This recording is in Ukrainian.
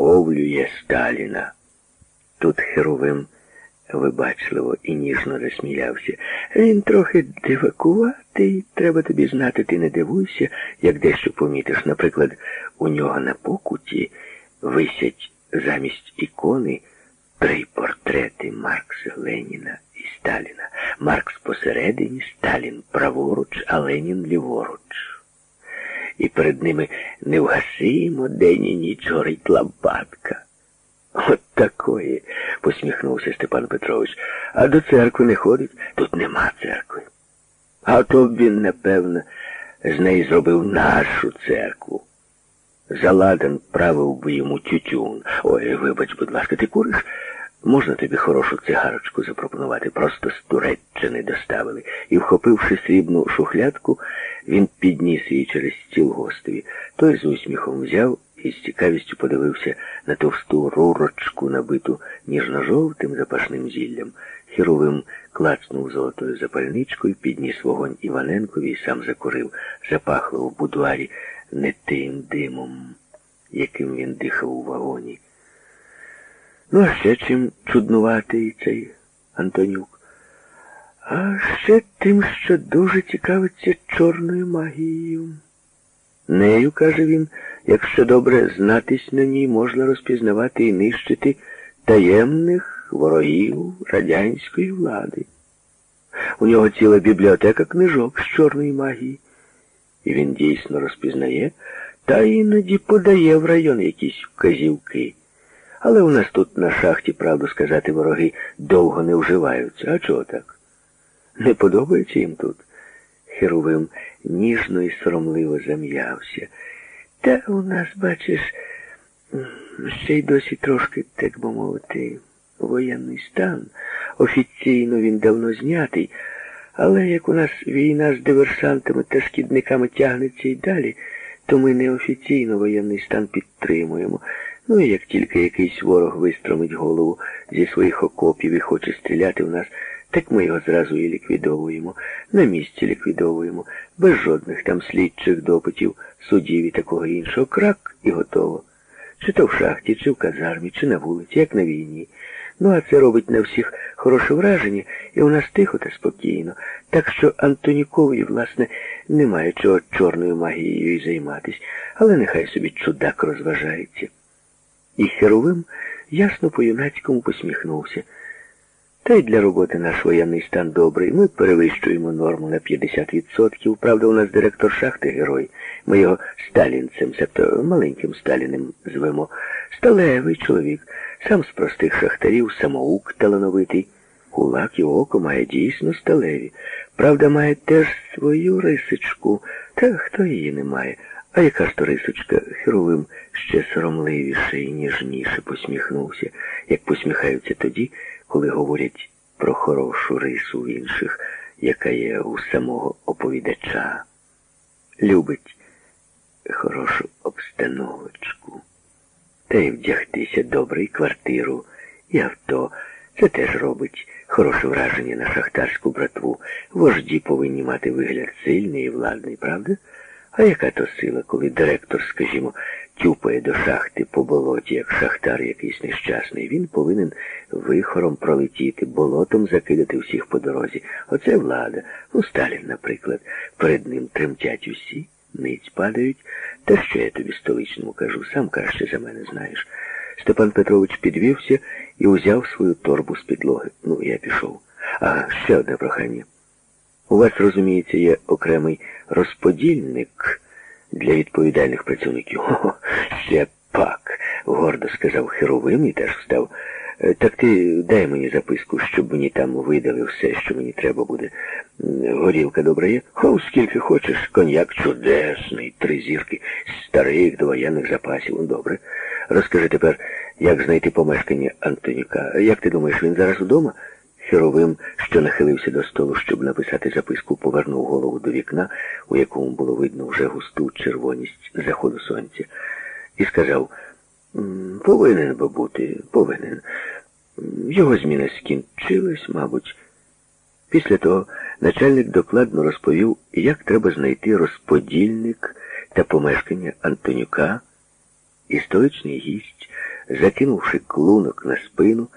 обслуговлює Сталіна. Тут Херовим вибачливо і ніжно засміявся. Він трохи дивакуватий, треба тобі знати, ти не дивуйся, як дещо помітиш. Наприклад, у нього на покуті висять замість ікони три портрети Маркса, Леніна і Сталіна. Маркс посередині, Сталін праворуч, а Ленін ліворуч. І перед ними невгасимо день і ніч горить лампадка. От такої, посміхнувся Степан Петрович. А до церкви не ходить, тут нема церкви. А то б він, напевно, з неї зробив нашу церкву. Заладан правив би йому тютюн. Ой, вибач, будь ласка, ти куриш? Можна тобі хорошу цигарочку запропонувати, просто з Туреччини доставили. І, вхопивши срібну шухлядку, він підніс її через стіл гостеві. Той з усміхом взяв і з цікавістю подивився на товсту рурочку, набиту ніжно-жовтим запашним зіллям. Хіровим клацнув золотою запальничкою, підніс вогонь Іваненкові і сам закурив. Запахло в будуарі не тим димом, яким він дихав у вагоні. Ну, а ще чим чуднуватий цей Антонюк. А ще тим, що дуже цікавиться чорною магією. Нею, каже він, якщо добре знатись на ній, можна розпізнавати і нищити таємних ворогів радянської влади. У нього ціла бібліотека книжок з чорної магії. І він дійсно розпізнає, та іноді подає в район якісь вказівки. Але у нас тут на шахті, правду сказати, вороги довго не вживаються. А чого так? Не подобається їм тут? Херовим ніжно і соромливо зам'явся. Та у нас, бачиш, ще й досі трошки, так би мовити, воєнний стан. Офіційно він давно знятий, але як у нас війна з диверсантами та шкідниками тягнеться і далі, то ми неофіційно воєнний стан підтримуємо. Ну і як тільки якийсь ворог вистромить голову зі своїх окопів і хоче стріляти в нас, так ми його зразу і ліквідовуємо, на місці ліквідовуємо, без жодних там слідчих допитів, судів і такого іншого. Крак і готово. Чи то в шахті, чи в казармі, чи на вулиці, як на війні. Ну, а це робить на всіх хороше враження, і у нас тихо та спокійно. Так що Антонікові, власне, немає чого чорною магією і займатись, але нехай собі чудак розважається. І Херовим ясно по-юнацькому посміхнувся. Та й для роботи наш воєнний стан добрий. Ми перевищуємо норму на 50%. Правда, у нас директор шахти герой. Ми його сталінцем, себто маленьким Сталіним звемо. Сталевий чоловік, сам з простих шахтарів, самоук талановитий. Кулак і око має дійсно сталеві. Правда, має теж свою рисочку, та хто її не має. А яка ж то рисочка херовим ще соромливіше і ніжніше посміхнувся, як посміхаються тоді, коли говорять про хорошу рису в інших, яка є у самого оповідача. Любить хорошу обстановочку. Та й вдягтися добре і квартиру, і авто. Це теж робить хороше враження на шахтарську братву. Вожді повинні мати вигляд сильний і владний, правда? А яка то сила, коли директор, скажімо, тюпає до шахти по болоті, як шахтар якийсь нещасний, він повинен вихором пролетіти, болотом закидати всіх по дорозі. Оце влада. Ну, Сталін, наприклад, перед ним тремтять усі, ниць падають. Та що я тобі столичному кажу, сам краще за мене знаєш. Степан Петрович підвівся і узяв свою торбу з підлоги. Ну, я пішов. А ще одне прохання. У вас, розуміється, є окремий розподільник для відповідальних працівників. О, ще пак, гордо сказав Херовим і теж встав. «Е, так ти дай мені записку, щоб мені там видали все, що мені треба буде. Горілка добра є? О, скільки хочеш, коньяк чудесний, три зірки, старих довоєнних запасів. Ну, добре. Розкажи тепер, як знайти помешкання Антоніка. Як ти думаєш, він зараз вдома? Херовим, що нахилився до столу, щоб написати записку, повернув голову до вікна, у якому було видно вже густу червоність заходу сонця, і сказав, повинен би бути, повинен. Його зміна скінчилась, мабуть. Після того начальник докладно розповів, як треба знайти розподільник та помешкання Антонюка, і столичний гість закинувши клунок на спину,